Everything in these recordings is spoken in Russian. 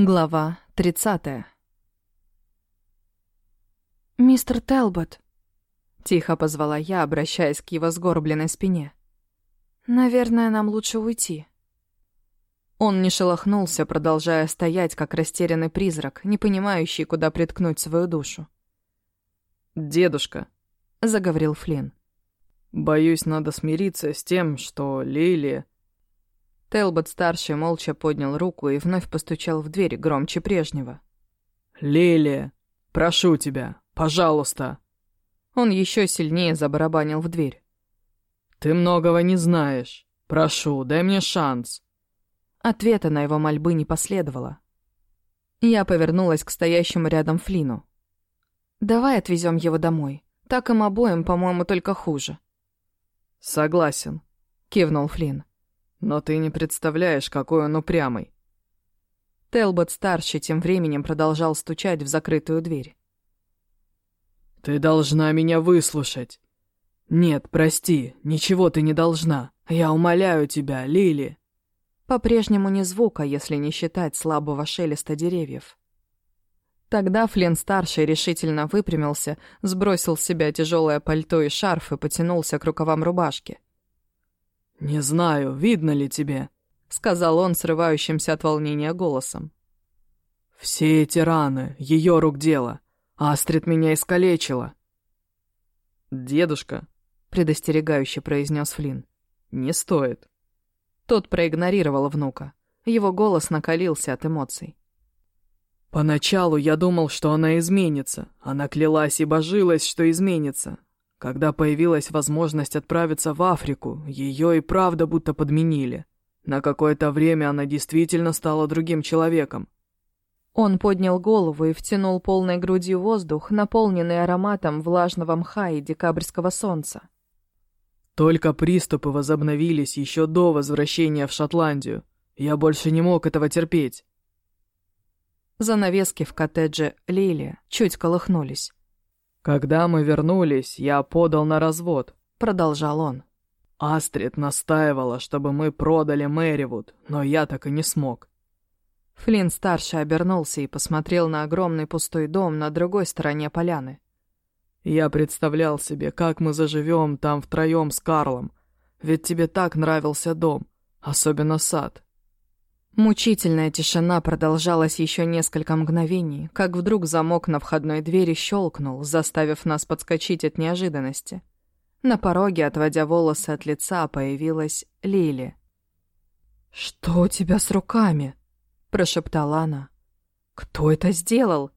Глава 30 «Мистер Телбот», — тихо позвала я, обращаясь к его сгорбленной спине. «Наверное, нам лучше уйти». Он не шелохнулся, продолжая стоять, как растерянный призрак, не понимающий, куда приткнуть свою душу. «Дедушка», — заговорил Флинн, — «боюсь, надо смириться с тем, что Лили...» Телбот-старший молча поднял руку и вновь постучал в дверь громче прежнего. «Лилия, прошу тебя, пожалуйста!» Он еще сильнее забарабанил в дверь. «Ты многого не знаешь. Прошу, дай мне шанс». Ответа на его мольбы не последовало. Я повернулась к стоящему рядом Флину. «Давай отвезем его домой. Так им обоим, по-моему, только хуже». «Согласен», — кивнул Флинн. Но ты не представляешь, какой он упрямый. Телбот-старший тем временем продолжал стучать в закрытую дверь. «Ты должна меня выслушать!» «Нет, прости, ничего ты не должна. Я умоляю тебя, Лили!» По-прежнему ни звука, если не считать слабого шелеста деревьев. Тогда Флен-старший решительно выпрямился, сбросил с себя тяжелое пальто и шарф и потянулся к рукавам рубашки. «Не знаю, видно ли тебе», — сказал он срывающимся от волнения голосом. «Все эти раны — ее рук дело. Астрид меня искалечила». «Дедушка», — предостерегающе произнес Флинн, — «не стоит». Тот проигнорировал внука. Его голос накалился от эмоций. «Поначалу я думал, что она изменится. Она клялась и божилась, что изменится. Когда появилась возможность отправиться в Африку, ее и правда будто подменили. На какое-то время она действительно стала другим человеком. Он поднял голову и втянул полной грудью воздух, наполненный ароматом влажного мха и декабрьского солнца. Только приступы возобновились еще до возвращения в Шотландию. Я больше не мог этого терпеть. Занавески в коттедже Лили чуть колыхнулись. «Когда мы вернулись, я подал на развод», — продолжал он. «Астрид настаивала, чтобы мы продали Мэривуд, но я так и не смог». Флинн-старший обернулся и посмотрел на огромный пустой дом на другой стороне поляны. «Я представлял себе, как мы заживем там втроем с Карлом. Ведь тебе так нравился дом, особенно сад. Мучительная тишина продолжалась еще несколько мгновений, как вдруг замок на входной двери щелкнул, заставив нас подскочить от неожиданности. На пороге, отводя волосы от лица, появилась Лили. «Что у тебя с руками?» — прошептала она. «Кто это сделал?»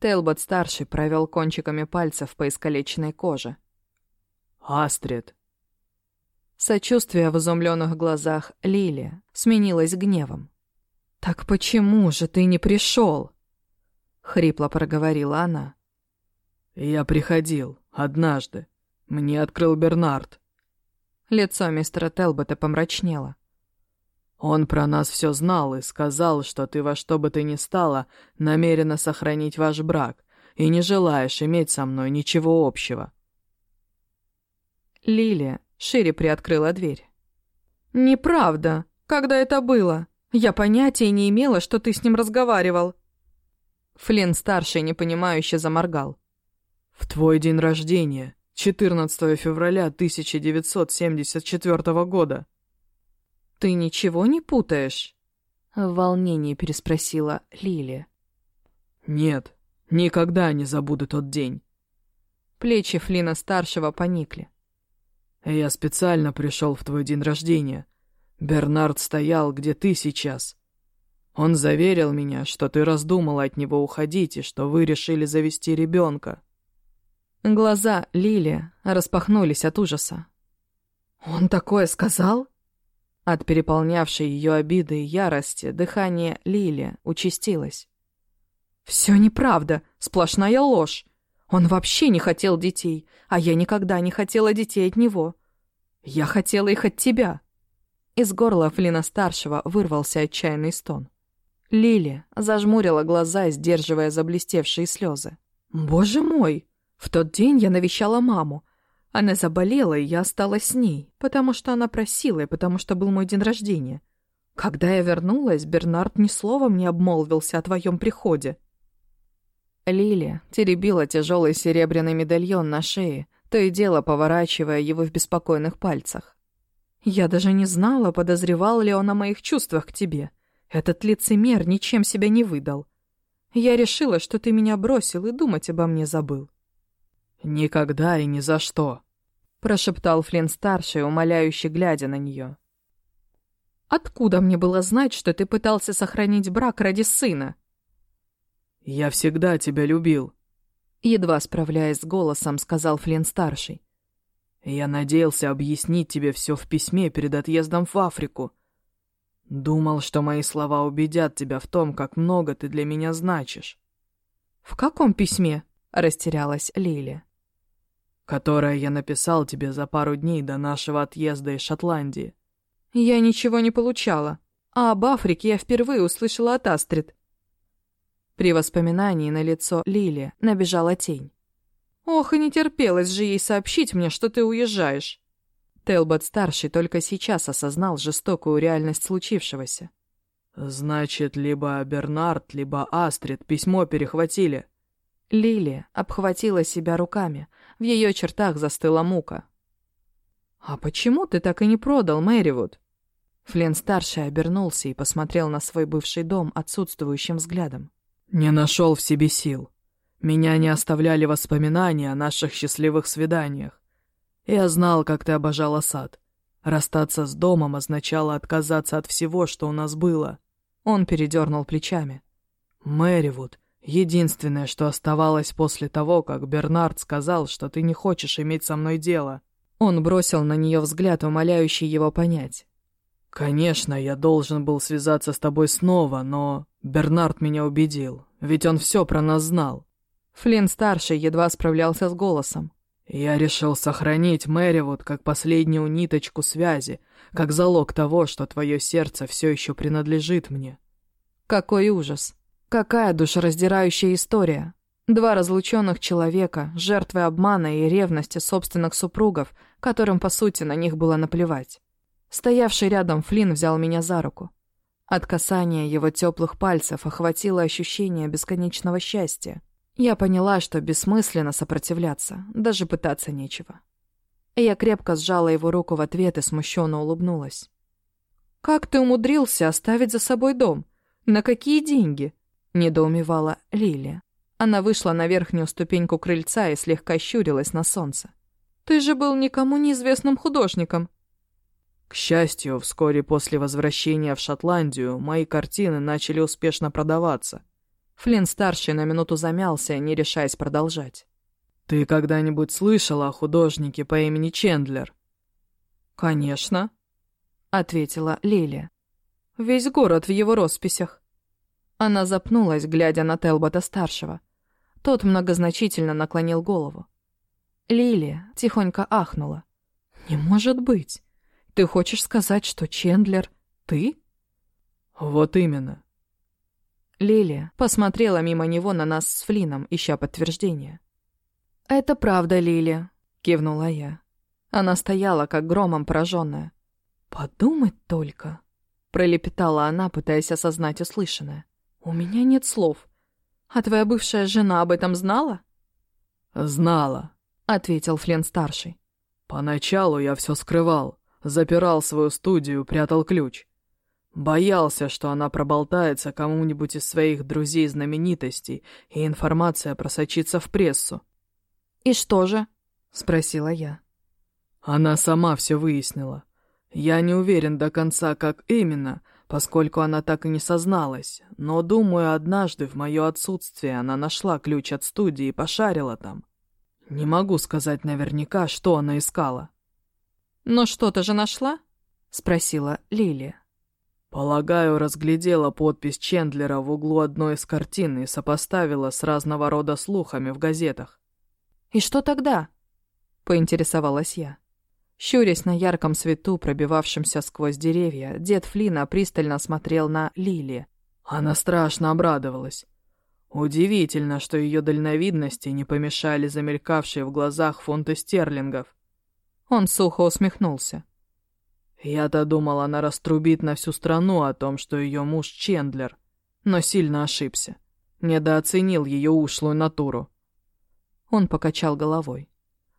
Телбот-старший провел кончиками пальцев по искалеченной коже. «Астрид», Сочувствие в изумленных глазах Лили сменилось гневом. «Так почему же ты не пришел?» — хрипло проговорила она. «Я приходил. Однажды. Мне открыл Бернард». Лицо мистера Телбота помрачнело. «Он про нас все знал и сказал, что ты во что бы ты ни стала намерена сохранить ваш брак и не желаешь иметь со мной ничего общего». Лилия Шире приоткрыла дверь. «Неправда. Когда это было? Я понятия не имела, что ты с ним разговаривал». Флинн-старший непонимающе заморгал. «В твой день рождения, 14 февраля 1974 года». «Ты ничего не путаешь?» В волнении переспросила Лили. «Нет, никогда не забуду тот день». Плечи Флина-старшего поникли. Я специально пришел в твой день рождения. Бернард стоял, где ты сейчас. Он заверил меня, что ты раздумала от него уходить и что вы решили завести ребенка. Глаза Лили распахнулись от ужаса. «Он такое сказал?» От переполнявшей ее обиды и ярости дыхание Лили участилось. «Все неправда, сплошная ложь. Он вообще не хотел детей, а я никогда не хотела детей от него. Я хотела их от тебя». Из горла Флина-старшего вырвался отчаянный стон. Лили зажмурила глаза, сдерживая заблестевшие слезы. «Боже мой! В тот день я навещала маму. Она заболела, и я осталась с ней, потому что она просила и потому что был мой день рождения. Когда я вернулась, Бернард ни словом не обмолвился о твоем приходе. Лили теребила тяжелый серебряный медальон на шее, то и дело поворачивая его в беспокойных пальцах. «Я даже не знала, подозревал ли он о моих чувствах к тебе. Этот лицемер ничем себя не выдал. Я решила, что ты меня бросил и думать обо мне забыл». «Никогда и ни за что», — прошептал Флинн-старший, умоляюще глядя на нее. «Откуда мне было знать, что ты пытался сохранить брак ради сына?» «Я всегда тебя любил», Едва справляясь с голосом, сказал Флинн-старший. «Я надеялся объяснить тебе все в письме перед отъездом в Африку. Думал, что мои слова убедят тебя в том, как много ты для меня значишь». «В каком письме?» — растерялась Лили. «Которое я написал тебе за пару дней до нашего отъезда из Шотландии». «Я ничего не получала. А об Африке я впервые услышала от Астрид. При воспоминании на лицо Лили набежала тень. «Ох, и не терпелось же ей сообщить мне, что ты уезжаешь!» Телбот-старший только сейчас осознал жестокую реальность случившегося. «Значит, либо Бернард, либо Астрид письмо перехватили». Лили обхватила себя руками. В ее чертах застыла мука. «А почему ты так и не продал Мэривуд?» Флен-старший обернулся и посмотрел на свой бывший дом отсутствующим взглядом. Не нашел в себе сил. Меня не оставляли воспоминания о наших счастливых свиданиях. Я знал, как ты обожала сад. Расстаться с домом означало отказаться от всего, что у нас было. Он передернул плечами. Мэривуд, единственное, что оставалось после того, как Бернард сказал, что ты не хочешь иметь со мной дело. Он бросил на нее взгляд, умоляющий его понять. «Конечно, я должен был связаться с тобой снова, но Бернард меня убедил, ведь он все про нас знал». Флинн-старший едва справлялся с голосом. «Я решил сохранить Мэривуд как последнюю ниточку связи, как залог того, что твое сердце все еще принадлежит мне». Какой ужас! Какая душераздирающая история! Два разлученных человека, жертвы обмана и ревности собственных супругов, которым, по сути, на них было наплевать. Стоявший рядом Флинн взял меня за руку. От касания его теплых пальцев охватило ощущение бесконечного счастья. Я поняла, что бессмысленно сопротивляться, даже пытаться нечего. Я крепко сжала его руку в ответ и смущенно улыбнулась. «Как ты умудрился оставить за собой дом? На какие деньги?» — недоумевала Лилия. Она вышла на верхнюю ступеньку крыльца и слегка щурилась на солнце. «Ты же был никому неизвестным художником. К счастью, вскоре после возвращения в Шотландию мои картины начали успешно продаваться. Флинн-старший на минуту замялся, не решаясь продолжать. «Ты когда-нибудь слышала о художнике по имени Чендлер?» «Конечно», — ответила Лили. «Весь город в его росписях». Она запнулась, глядя на Телбота-старшего. Тот многозначительно наклонил голову. Лили тихонько ахнула. «Не может быть!» Ты хочешь сказать, что Чендлер — ты? Вот именно. Лилия посмотрела мимо него на нас с Флином, ища подтверждения. «Это правда, Лилия», — кивнула я. Она стояла, как громом пораженная. «Подумать только», — пролепетала она, пытаясь осознать услышанное. «У меня нет слов. А твоя бывшая жена об этом знала?» «Знала», — ответил Флен-старший. «Поначалу я все скрывал, Запирал свою студию, прятал ключ. Боялся, что она проболтается кому-нибудь из своих друзей-знаменитостей, и информация просочится в прессу. «И что же?» — спросила я. Она сама все выяснила. Я не уверен до конца, как именно, поскольку она так и не созналась, но, думаю, однажды в мое отсутствие она нашла ключ от студии и пошарила там. Не могу сказать наверняка, что она искала. «Но что-то же нашла?» — спросила Лилия. Полагаю, разглядела подпись Чендлера в углу одной из картин и сопоставила с разного рода слухами в газетах. «И что тогда?» — поинтересовалась я. Щурясь на ярком свету, пробивавшемся сквозь деревья, дед Флина пристально смотрел на Лили. Она страшно обрадовалась. Удивительно, что ее дальновидности не помешали замелькавшие в глазах фунты стерлингов. Он сухо усмехнулся. Я-то думал, она раструбит на всю страну о том, что ее муж Чендлер, но сильно ошибся. Недооценил ее ушлую натуру. Он покачал головой.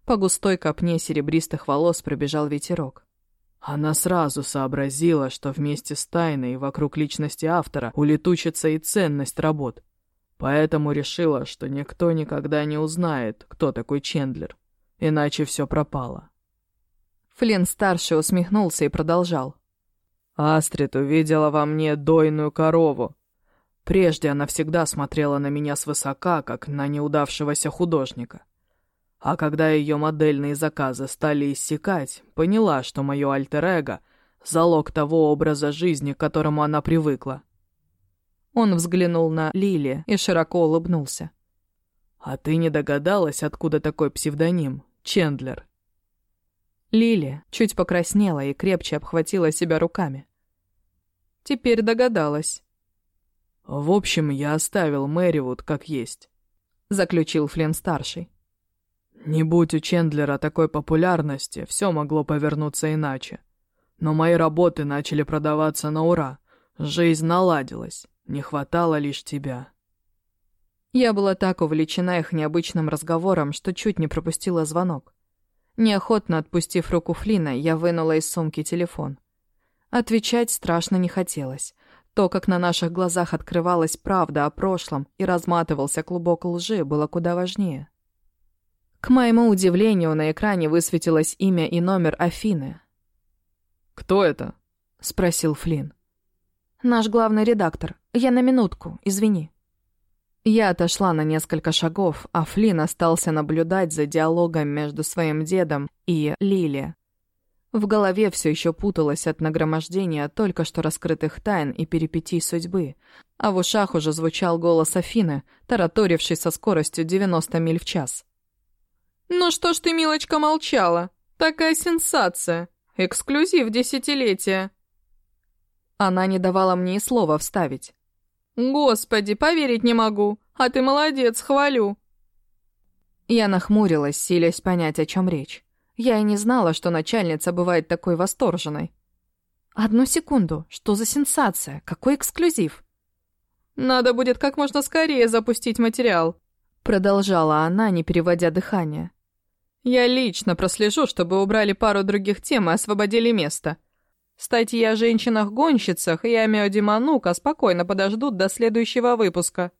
По густой копне серебристых волос пробежал ветерок. Она сразу сообразила, что вместе с тайной вокруг личности автора улетучится и ценность работ. Поэтому решила, что никто никогда не узнает, кто такой Чендлер. Иначе все пропало. Флинн-старший усмехнулся и продолжал. Астрид увидела во мне дойную корову. Прежде она всегда смотрела на меня свысока, как на неудавшегося художника. А когда ее модельные заказы стали иссякать, поняла, что мое альтер-эго — залог того образа жизни, к которому она привыкла. Он взглянул на Лили и широко улыбнулся. «А ты не догадалась, откуда такой псевдоним? Чендлер?» Лили чуть покраснела и крепче обхватила себя руками. Теперь догадалась. «В общем, я оставил Мэривуд как есть», — заключил Флинн-старший. Не будь у Чендлера такой популярности, все могло повернуться иначе. Но мои работы начали продаваться на ура. Жизнь наладилась. Не хватало лишь тебя. Я была так увлечена их необычным разговором, что чуть не пропустила звонок. Неохотно отпустив руку Флина, я вынула из сумки телефон. Отвечать страшно не хотелось. То, как на наших глазах открывалась правда о прошлом и разматывался клубок лжи, было куда важнее. К моему удивлению, на экране высветилось имя и номер Афины. «Кто это?» — спросил Флинн. «Наш главный редактор. Я на минутку, извини». Я отошла на несколько шагов, а Флинн остался наблюдать за диалогом между своим дедом и Лили. В голове все еще путалось от нагромождения только что раскрытых тайн и перипетий судьбы, а в ушах уже звучал голос Афины, тараторивший со скоростью 90 миль в час. «Ну что ж ты, милочка, молчала? Такая сенсация! Эксклюзив десятилетия!» Она не давала мне и слова вставить. «Господи, поверить не могу! А ты молодец, хвалю!» Я нахмурилась, силясь понять, о чем речь. Я и не знала, что начальница бывает такой восторженной. «Одну секунду, что за сенсация? Какой эксклюзив?» «Надо будет как можно скорее запустить материал», продолжала она, не переводя дыхание. Я лично прослежу, чтобы убрали пару других тем и освободили место. Статьи о женщинах-гонщицах и о Мёде Манука спокойно подождут до следующего выпуска.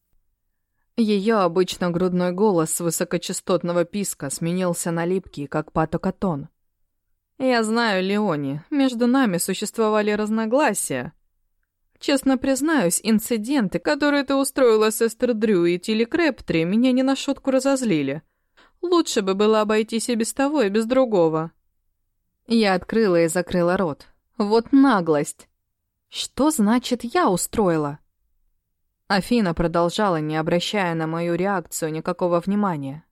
Ее обычно грудной голос с высокочастотного писка сменился на липкий, как патокатон. «Я знаю, Леони, между нами существовали разногласия. Честно признаюсь, инциденты, которые ты устроила с Эстер Дрю и Тилли Крэптри, меня не на шутку разозлили. Лучше бы было обойтись и без того, и без другого. Я открыла и закрыла рот. Вот наглость. Что значит «я устроила»? Афина продолжала, не обращая на мою реакцию никакого внимания.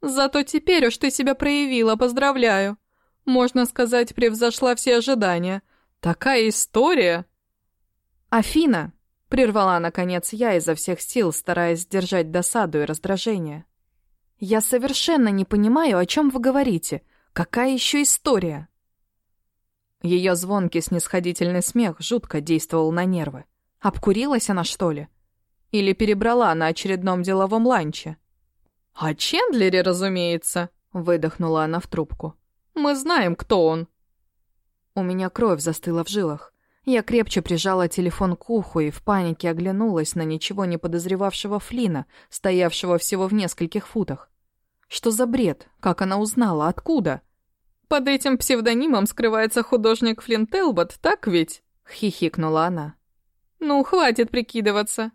«Зато теперь уж ты себя проявила, поздравляю. Можно сказать, превзошла все ожидания. Такая история!» «Афина!» — прервала, наконец, я изо всех сил, стараясь сдержать досаду и раздражение. «Я совершенно не понимаю, о чем вы говорите. Какая еще история?» Ее звонкий снисходительный смех жутко действовал на нервы. Обкурилась она, что ли? Или перебрала на очередном деловом ланче? «О Чендлере, разумеется», — выдохнула она в трубку. «Мы знаем, кто он». У меня кровь застыла в жилах. Я крепче прижала телефон к уху и в панике оглянулась на ничего не подозревавшего Флина, стоявшего всего в нескольких футах. Что за бред? Как она узнала? Откуда? «Под этим псевдонимом скрывается художник Флинн Телбот, так ведь?» — хихикнула она. «Ну, хватит прикидываться».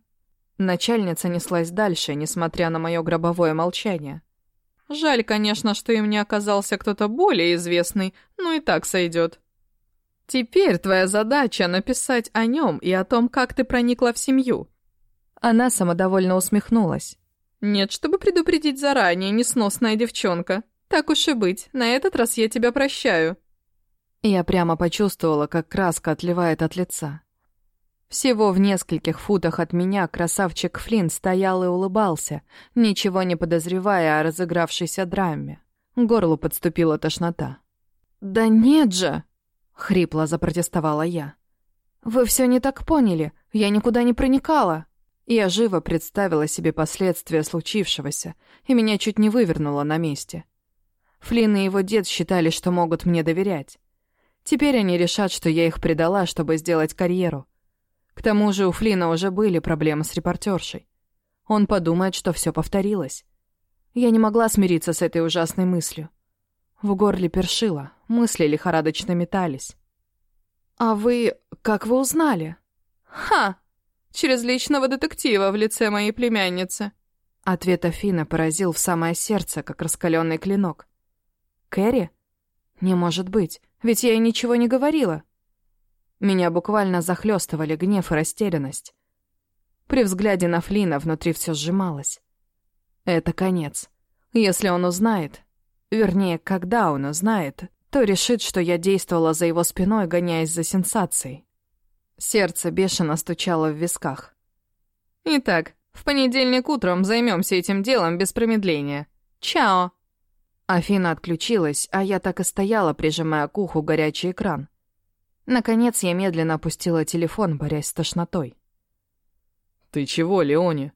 Начальница неслась дальше, несмотря на мое гробовое молчание. «Жаль, конечно, что им не оказался кто-то более известный, но и так сойдет. Теперь твоя задача написать о нем и о том, как ты проникла в семью». Она самодовольно усмехнулась. «Нет, чтобы предупредить заранее, несносная девчонка. Так уж и быть, на этот раз я тебя прощаю». Я прямо почувствовала, как краска отливает от лица. Всего в нескольких футах от меня красавчик Флинн стоял и улыбался, ничего не подозревая о разыгравшейся драме. Горлу подступила тошнота. «Да нет же!» Хрипло запротестовала я. «Вы все не так поняли. Я никуда не проникала». Я живо представила себе последствия случившегося, и меня чуть не вывернуло на месте. Флинн и его дед считали, что могут мне доверять. Теперь они решат, что я их предала, чтобы сделать карьеру. К тому же у Флина уже были проблемы с репортершей. Он подумает, что все повторилось. Я не могла смириться с этой ужасной мыслью. В горле першило, мысли лихорадочно метались. «А вы... как вы узнали?» «Ха! Через личного детектива в лице моей племянницы». Ответ Афина поразил в самое сердце, как раскаленный клинок. «Кэрри? Не может быть, ведь я ей ничего не говорила». Меня буквально захлестывали гнев и растерянность. При взгляде на Флина внутри все сжималось. Это конец. Если он узнает, вернее, когда он узнает, то решит, что я действовала за его спиной, гоняясь за сенсацией. Сердце бешено стучало в висках. «Итак, в понедельник утром займемся этим делом без промедления. Чао!» Афина отключилась, а я так и стояла, прижимая к уху горячий экран. Наконец я медленно опустила телефон, борясь с тошнотой. «Ты чего, Леони?»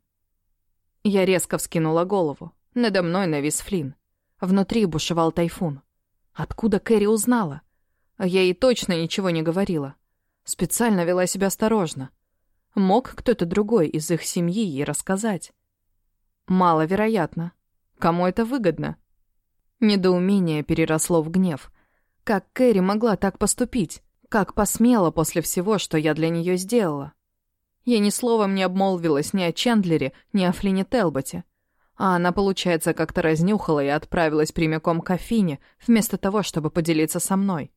Я резко вскинула голову. Надо мной навис Флинн. Внутри бушевал тайфун. Откуда Кэрри узнала? Я ей точно ничего не говорила. Специально вела себя осторожно. Мог кто-то другой из их семьи ей рассказать? Маловероятно. Кому это выгодно? Недоумение переросло в гнев. Как Кэрри могла так поступить? Как посмела после всего, что я для нее сделала? Я ни словом не обмолвилась ни о Чендлере, ни о Флине Телботе. А она, получается, как-то разнюхала и отправилась прямиком к Афине, вместо того, чтобы поделиться со мной.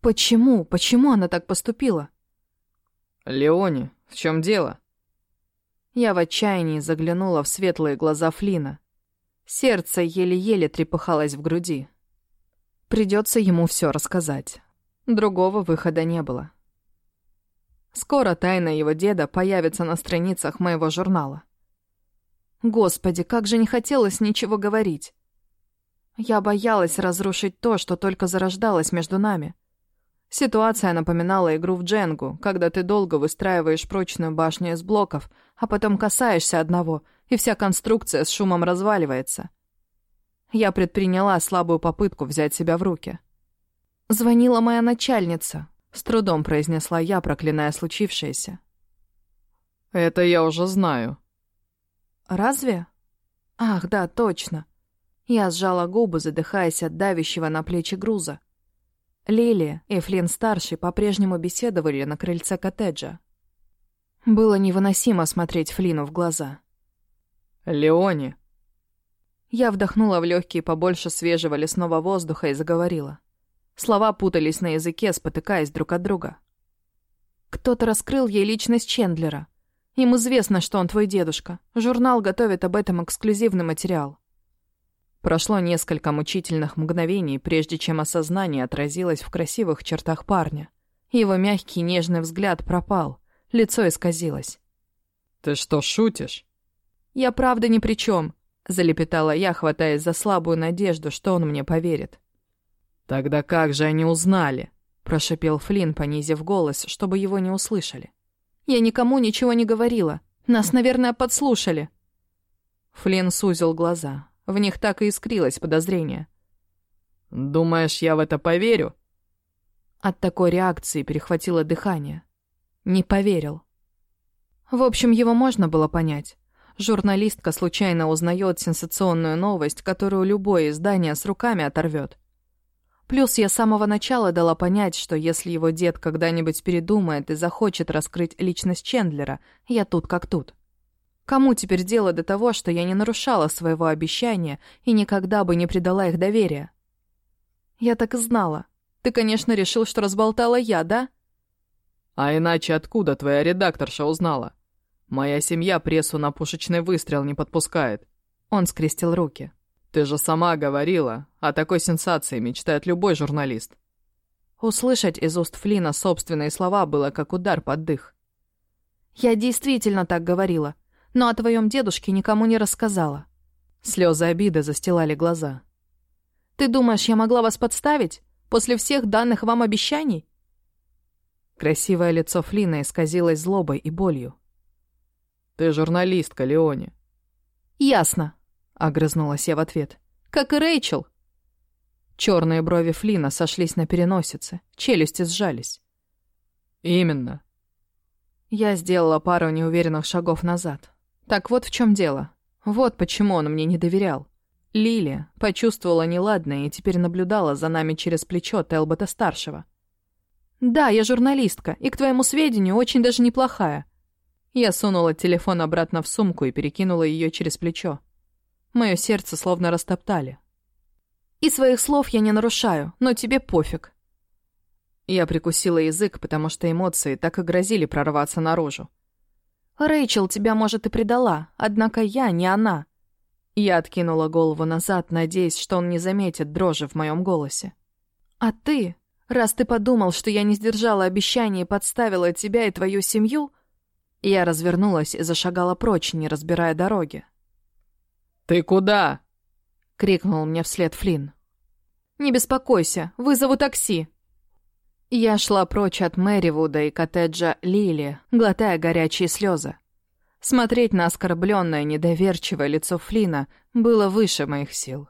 Почему? Почему она так поступила? «Леони, в чем дело?» Я в отчаянии заглянула в светлые глаза Флина. Сердце еле-еле трепыхалось в груди. Придется ему все рассказать. Другого выхода не было. Скоро тайна его деда появится на страницах моего журнала. Господи, как же не хотелось ничего говорить. Я боялась разрушить то, что только зарождалось между нами. Ситуация напоминала игру в дженгу, когда ты долго выстраиваешь прочную башню из блоков, а потом касаешься одного, и вся конструкция с шумом разваливается. Я предприняла слабую попытку взять себя в руки. Звонила моя начальница. С трудом произнесла я, проклиная случившееся. «Это я уже знаю». «Разве? Ах, да, точно». Я сжала губы, задыхаясь от давящего на плечи груза. Лилия и Флинн-старший по-прежнему беседовали на крыльце коттеджа. Было невыносимо смотреть Флину в глаза. «Леони!» Я вдохнула в легкие побольше свежего лесного воздуха и заговорила. Слова путались на языке, спотыкаясь друг от друга. Кто-то раскрыл ей личность Чендлера. Им известно, что он твой дедушка. Журнал готовит об этом эксклюзивный материал. Прошло несколько мучительных мгновений, прежде чем осознание отразилось в красивых чертах парня. Его мягкий нежный взгляд пропал, лицо исказилось. «Ты что, шутишь?» «Я правда ни при чем», — залепетала я, хватаясь за слабую надежду, что он мне поверит. «Тогда как же они узнали?» — прошипел Флинн, понизив голос, чтобы его не услышали. «Я никому ничего не говорила. Нас, наверное, подслушали». Флинн сузил глаза. В них так и искрилось подозрение. «Думаешь, я в это поверю?» От такой реакции перехватило дыхание. Не поверил. В общем, его можно было понять. Журналистка случайно узнает сенсационную новость, которую любое издание с руками оторвет. Плюс я с самого начала дала понять, что если его дед когда-нибудь передумает и захочет раскрыть личность Чендлера, я тут как тут. Кому теперь дело до того, что я не нарушала своего обещания и никогда бы не предала их доверия? Я так и знала. Ты, конечно, решил, что разболтала я, да? А иначе откуда твоя редакторша узнала? Моя семья прессу на пушечный выстрел не подпускает. Он скрестил руки. Ты же сама говорила, о такой сенсации мечтает любой журналист. Услышать из уст Флина собственные слова было как удар под дых. «Я действительно так говорила, но о твоем дедушке никому не рассказала». Слезы обиды застилали глаза. «Ты думаешь, я могла вас подставить? После всех данных вам обещаний? Красивое лицо Флина исказилось злобой и болью. «Ты журналистка, Леони». «Ясно», — огрызнулась я в ответ. «Как и Рэйчел». Черные брови Флина сошлись на переносице, челюсти сжались. «Именно». Я сделала пару неуверенных шагов назад. Так вот в чем дело. Вот почему он мне не доверял. Лили почувствовала неладное и теперь наблюдала за нами через плечо Телбота-старшего. «Да, я журналистка, и, к твоему сведению, очень даже неплохая». Я сунула телефон обратно в сумку и перекинула ее через плечо. Мое сердце словно растоптали. «И своих слов я не нарушаю, но тебе пофиг». Я прикусила язык, потому что эмоции так и грозили прорваться наружу. «Рэйчел тебя, может, и предала, однако я не она». Я откинула голову назад, надеясь, что он не заметит дрожи в моем голосе. «А ты, раз ты подумал, что я не сдержала обещание и подставила тебя и твою семью...» Я развернулась и зашагала прочь, не разбирая дороги. «Ты куда?» — крикнул мне вслед Флинн. «Не беспокойся, вызову такси», я шла прочь от Мэривуда и коттеджа Лили, глотая горячие слезы. Смотреть на оскорбленное, недоверчивое лицо Флина было выше моих сил.